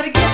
gotta get